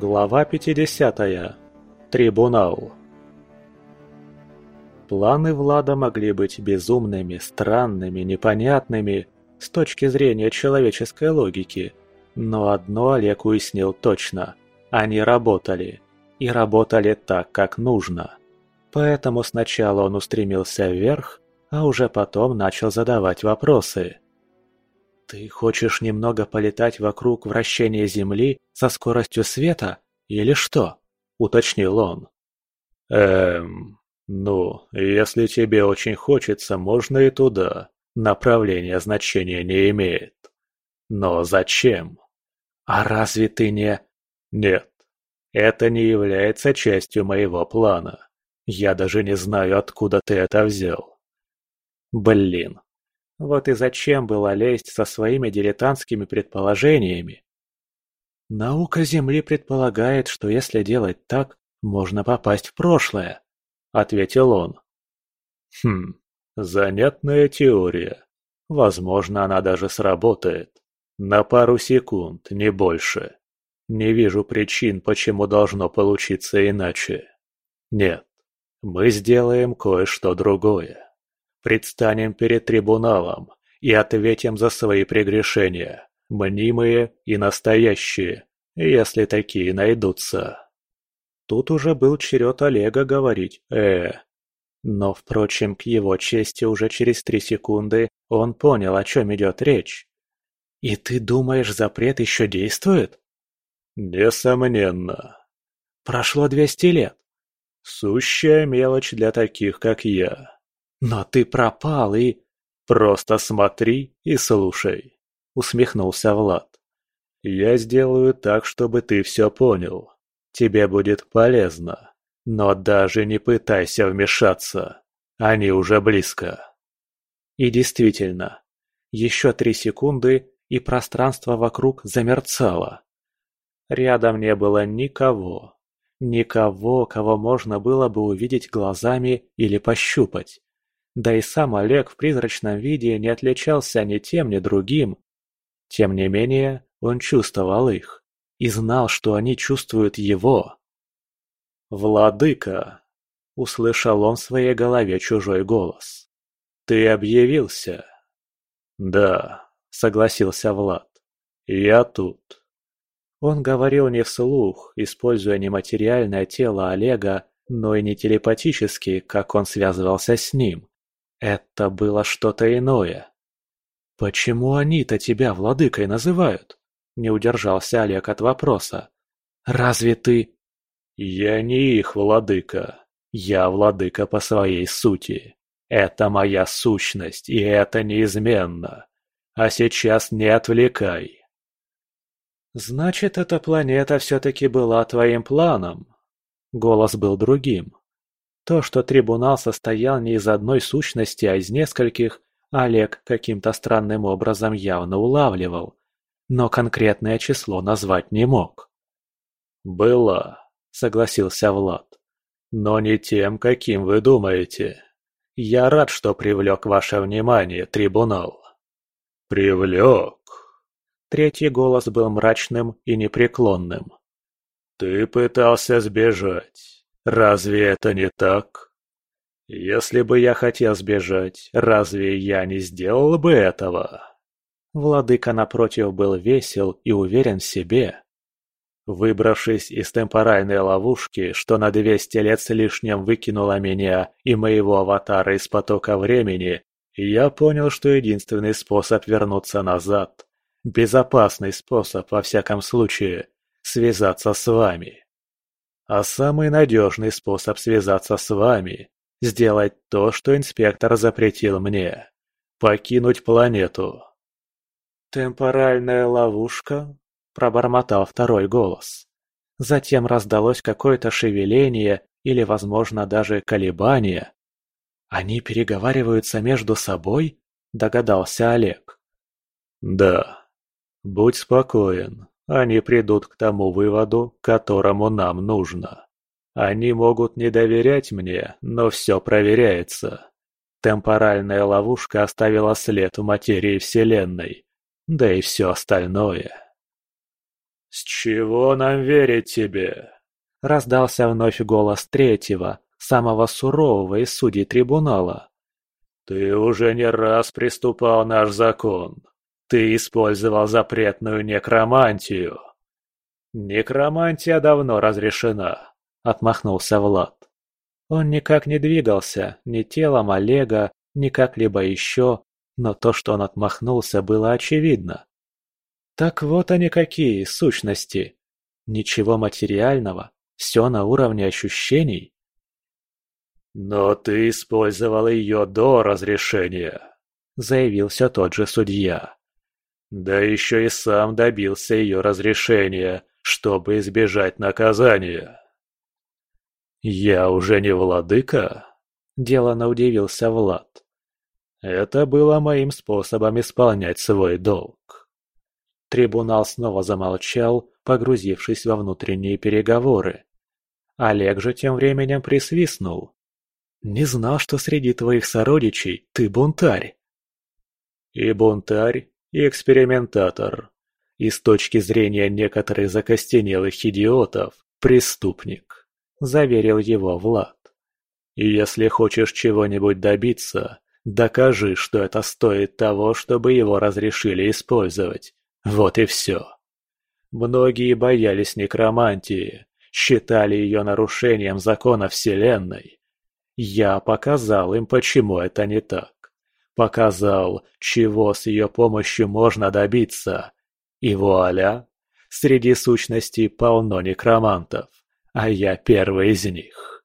Глава 50. Трибунал. Планы Влада могли быть безумными, странными, непонятными с точки зрения человеческой логики. Но одно Олег уяснил точно – они работали. И работали так, как нужно. Поэтому сначала он устремился вверх, а уже потом начал задавать вопросы. «Ты хочешь немного полетать вокруг вращения Земли со скоростью света, или что?» – уточнил он. «Эм, ну, если тебе очень хочется, можно и туда. Направление значения не имеет. Но зачем? А разве ты не...» «Нет, это не является частью моего плана. Я даже не знаю, откуда ты это взял». «Блин, вот и зачем было лезть со своими дилетантскими предположениями? Наука Земли предполагает, что если делать так, можно попасть в прошлое, ответил он. Хм, занятная теория. Возможно, она даже сработает. На пару секунд, не больше. Не вижу причин, почему должно получиться иначе. Нет, мы сделаем кое-что другое предстанем перед трибуналом и ответим за свои прегрешения, мнимые и настоящие, если такие найдутся. Тут уже был черед Олега говорить «э». Но, впрочем, к его чести уже через три секунды он понял, о чем идет речь. «И ты думаешь, запрет еще действует?» «Несомненно». «Прошло двести лет». «Сущая мелочь для таких, как я». «Но ты пропал и...» «Просто смотри и слушай», — усмехнулся Влад. «Я сделаю так, чтобы ты все понял. Тебе будет полезно. Но даже не пытайся вмешаться. Они уже близко». И действительно, еще три секунды, и пространство вокруг замерцало. Рядом не было никого. Никого, кого можно было бы увидеть глазами или пощупать. Да и сам Олег в призрачном виде не отличался ни тем, ни другим. Тем не менее, он чувствовал их и знал, что они чувствуют его. «Владыка!» — услышал он в своей голове чужой голос. «Ты объявился?» «Да», — согласился Влад. «Я тут». Он говорил не вслух, используя не материальное тело Олега, но и не телепатически, как он связывался с ним. Это было что-то иное. «Почему они-то тебя владыкой называют?» Не удержался Олег от вопроса. «Разве ты...» «Я не их владыка. Я владыка по своей сути. Это моя сущность, и это неизменно. А сейчас не отвлекай». «Значит, эта планета все-таки была твоим планом?» Голос был другим. То, что трибунал состоял не из одной сущности, а из нескольких, Олег каким-то странным образом явно улавливал, но конкретное число назвать не мог. «Было», — согласился Влад, — «но не тем, каким вы думаете. Я рад, что привлек ваше внимание, трибунал». «Привлек?» Третий голос был мрачным и непреклонным. «Ты пытался сбежать. Разве это не так? Если бы я хотел сбежать, разве я не сделал бы этого? Владыка напротив был весел и уверен в себе. Выбравшись из темпоральной ловушки, что на 200 лет с лишним выкинула меня и моего аватара из потока времени, я понял, что единственный способ вернуться назад, безопасный способ во всяком случае, связаться с вами. А самый надежный способ связаться с вами – сделать то, что инспектор запретил мне – покинуть планету. «Темпоральная ловушка?» – пробормотал второй голос. Затем раздалось какое-то шевеление или, возможно, даже колебание. «Они переговариваются между собой?» – догадался Олег. «Да. Будь спокоен. Они придут к тому выводу, которому нам нужно. Они могут не доверять мне, но все проверяется. Темпоральная ловушка оставила след в материи Вселенной, да и все остальное. «С чего нам верить тебе?» — раздался вновь голос третьего, самого сурового из судей трибунала. «Ты уже не раз приступал наш закон. Ты использовал запретную некромантию». «Некромантия давно разрешена», — отмахнулся Влад. Он никак не двигался, ни телом Олега, ни как-либо еще, но то, что он отмахнулся, было очевидно. Так вот они какие, сущности. Ничего материального, все на уровне ощущений. «Но ты использовал ее до разрешения», — заявил все тот же судья. «Да еще и сам добился ее разрешения, чтобы избежать наказания». «Я уже не владыка?» – делано удивился Влад. «Это было моим способом исполнять свой долг». Трибунал снова замолчал, погрузившись во внутренние переговоры. Олег же тем временем присвистнул. Не знал, что среди твоих сородичей ты бунтарь. И бунтарь, и экспериментатор. И с точки зрения некоторых закостенелых идиотов, преступник, заверил его Влад. И если хочешь чего-нибудь добиться, докажи, что это стоит того, чтобы его разрешили использовать. Вот и все. Многие боялись некромантии, считали ее нарушением закона Вселенной, я показал им, почему это не так. Показал, чего с ее помощью можно добиться. И вуаля! Среди сущностей полно некромантов, а я первый из них.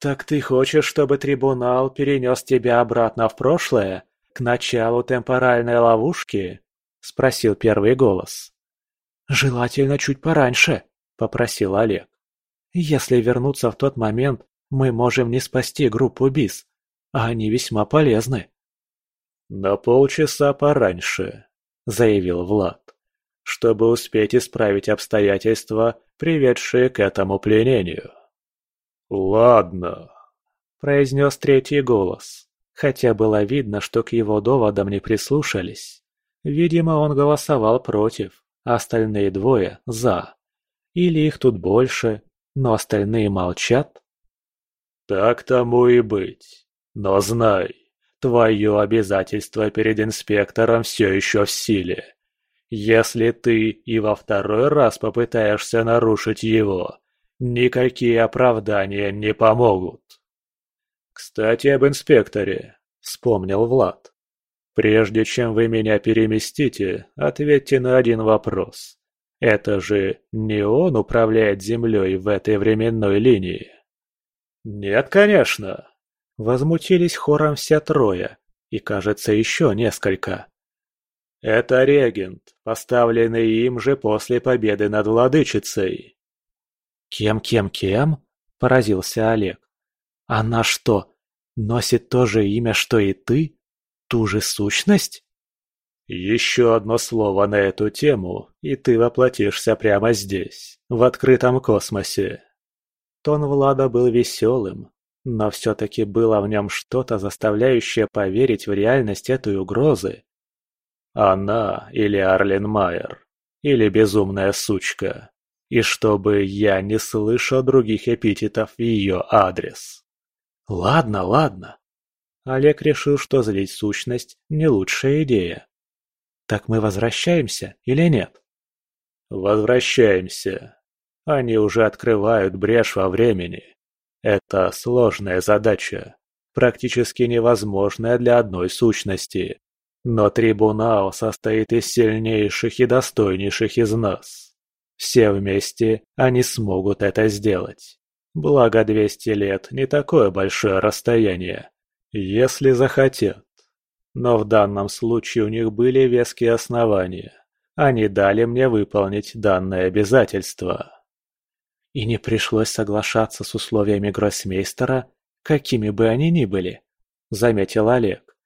«Так ты хочешь, чтобы трибунал перенес тебя обратно в прошлое, к началу темпоральной ловушки?» — спросил первый голос. «Желательно чуть пораньше», — попросил Олег. «Если вернуться в тот момент, мы можем не спасти группу БИС, они весьма полезны. «На полчаса пораньше», — заявил Влад, «чтобы успеть исправить обстоятельства, приведшие к этому пленению». «Ладно», — произнес третий голос, хотя было видно, что к его доводам не прислушались. Видимо, он голосовал против, а остальные двое — за. Или их тут больше, но остальные молчат. «Так тому и быть. Но знай, твое обязательство перед инспектором все еще в силе. Если ты и во второй раз попытаешься нарушить его, никакие оправдания не помогут». «Кстати, об инспекторе», — вспомнил Влад. «Прежде чем вы меня переместите, ответьте на один вопрос. Это же не он управляет Землей в этой временной линии?» «Нет, конечно!» Возмутились хором все трое, и, кажется, еще несколько. «Это регент, поставленный им же после победы над владычицей». «Кем-кем-кем?» – поразился Олег. «Она что, носит то же имя, что и ты? Ту же сущность?» «Еще одно слово на эту тему, и ты воплотишься прямо здесь, в открытом космосе», Тон Влада был веселым, но все-таки было в нем что-то, заставляющее поверить в реальность этой угрозы. Она или Арлен Майер, или безумная сучка. И чтобы я не слышал других эпитетов в ее адрес. Ладно, ладно. Олег решил, что злить сущность – не лучшая идея. Так мы возвращаемся или нет? Возвращаемся. Они уже открывают брешь во времени. Это сложная задача, практически невозможная для одной сущности. Но трибунал состоит из сильнейших и достойнейших из нас. Все вместе они смогут это сделать. Благо 200 лет не такое большое расстояние, если захотят. Но в данном случае у них были веские основания. Они дали мне выполнить данное обязательство. И не пришлось соглашаться с условиями гроссмейстера, какими бы они ни были, заметил Олег.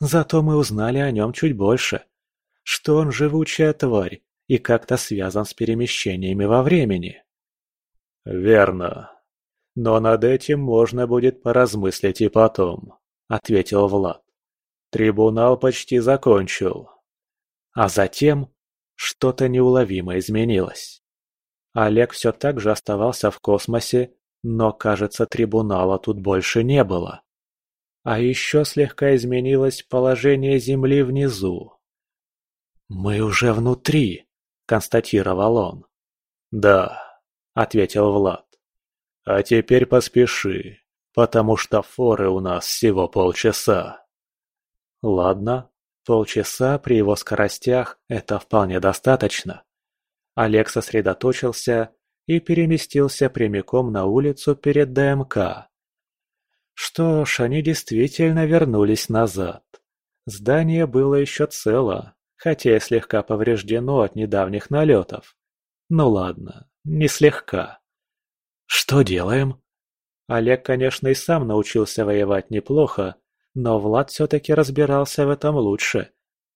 Зато мы узнали о нем чуть больше, что он живучая тварь и как-то связан с перемещениями во времени. Верно. Но над этим можно будет поразмыслить и потом, ответил Влад. Трибунал почти закончил. А затем что-то неуловимо изменилось. Олег все так же оставался в космосе, но, кажется, трибунала тут больше не было. А еще слегка изменилось положение Земли внизу. «Мы уже внутри», — констатировал он. «Да», — ответил Влад. «А теперь поспеши, потому что форы у нас всего полчаса». «Ладно, полчаса при его скоростях – это вполне достаточно». Олег сосредоточился и переместился прямиком на улицу перед ДМК. Что ж, они действительно вернулись назад. Здание было еще цело, хотя и слегка повреждено от недавних налетов. Ну ладно, не слегка. Что делаем? Олег, конечно, и сам научился воевать неплохо, но Влад все-таки разбирался в этом лучше.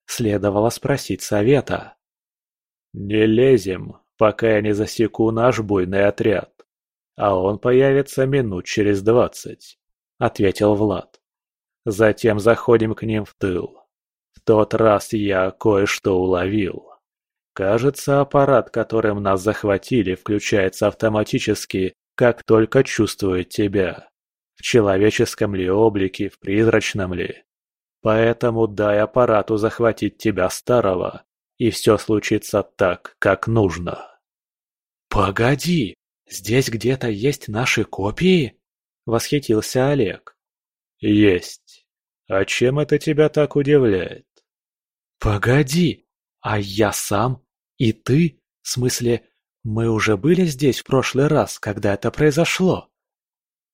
Следовало спросить совета. «Не лезем, пока я не засеку наш буйный отряд. А он появится минут через двадцать», — ответил Влад. «Затем заходим к ним в тыл. В тот раз я кое-что уловил». Кажется, аппарат, которым нас захватили, включается автоматически, как только чувствует тебя. В человеческом ли облике, в призрачном ли. Поэтому дай аппарату захватить тебя старого, и все случится так, как нужно. «Погоди, здесь где-то есть наши копии?» – восхитился Олег. «Есть. А чем это тебя так удивляет?» «Погоди, а я сам? И ты? В смысле, мы уже были здесь в прошлый раз, когда это произошло?»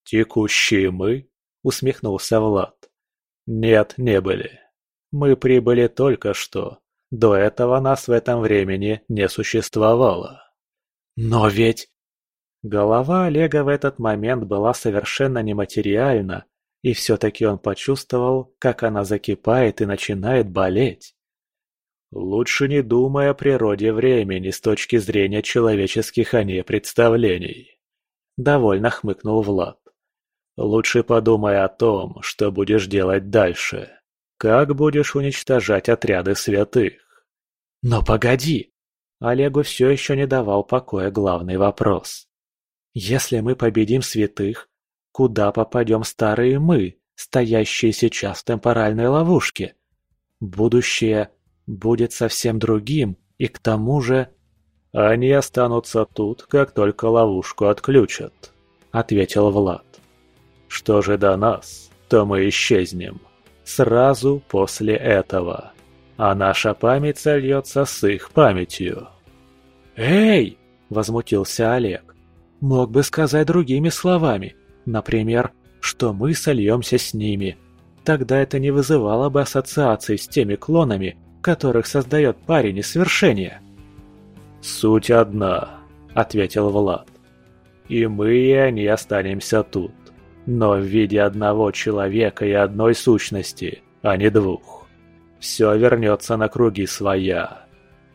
«Текущие мы?» – усмехнулся Влад. «Нет, не были. Мы прибыли только что. До этого нас в этом времени не существовало». «Но ведь...» Голова Олега в этот момент была совершенно нематериальна, и все-таки он почувствовал, как она закипает и начинает болеть. Лучше не думай о природе времени с точки зрения человеческих о ней представлений. Довольно хмыкнул Влад. Лучше подумай о том, что будешь делать дальше. Как будешь уничтожать отряды святых. Но погоди! Олегу все еще не давал покоя главный вопрос. Если мы победим святых, куда попадем старые мы, стоящие сейчас в темпоральной ловушке? Будущее будет совсем другим, и к тому же... «Они останутся тут, как только ловушку отключат», — ответил Влад. «Что же до нас, то мы исчезнем. Сразу после этого. А наша память сольется с их памятью». «Эй!» – возмутился Олег. «Мог бы сказать другими словами. Например, что мы сольемся с ними. Тогда это не вызывало бы ассоциаций с теми клонами, которых создает парень из свершения. «Суть одна», — ответил Влад. «И мы, и они останемся тут, но в виде одного человека и одной сущности, а не двух. Все вернется на круги своя.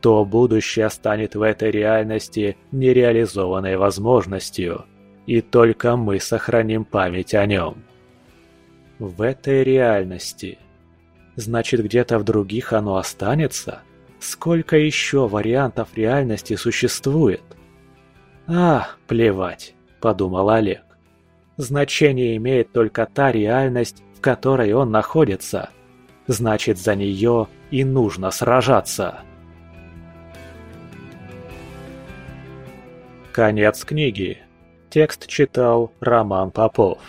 То будущее станет в этой реальности нереализованной возможностью, и только мы сохраним память о нем». В этой реальности Значит, где-то в других оно останется? Сколько еще вариантов реальности существует? А, плевать, подумал Олег. Значение имеет только та реальность, в которой он находится. Значит, за нее и нужно сражаться. Конец книги. Текст читал Роман Попов.